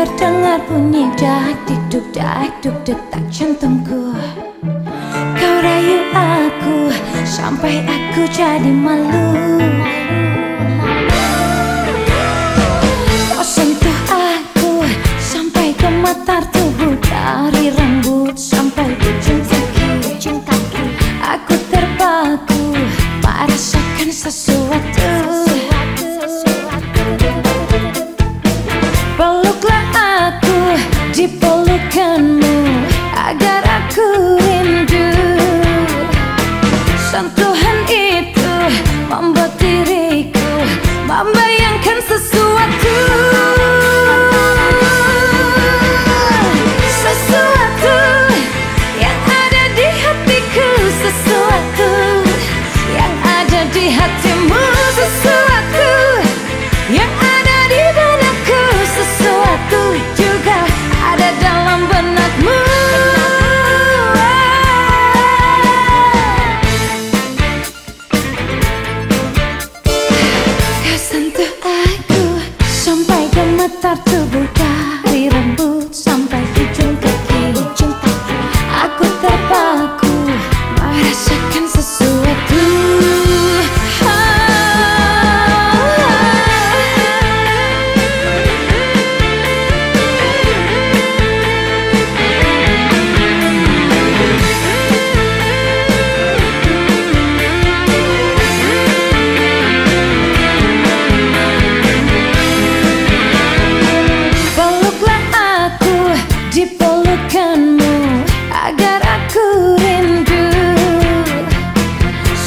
Terdengar bunyi dak dikduk dak duk detak jantungku Kau rayu aku sampai aku jadi malu. Kau sentuh aku sampai gemetar tubuh dari rambut sampai ujung kaki Aku terpaku. Merasakan sesuatu aku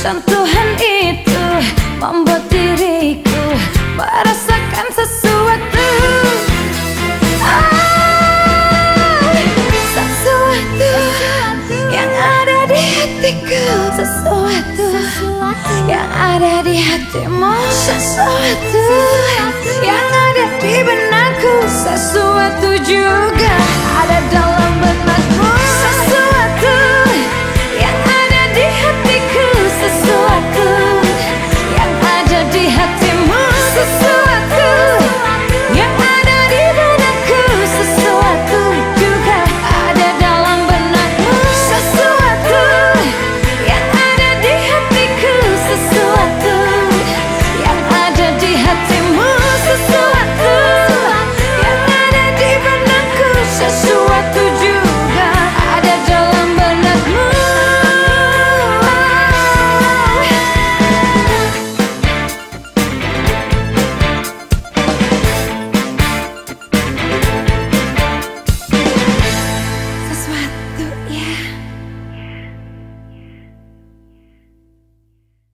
Sentuhan itu membuat diriku merasakan sesuatu. Ah, sesuatu yang ada di hatiku Sesuatu yang ada di hatimu Sesuatu yang ada di benakku Sesuatu juga.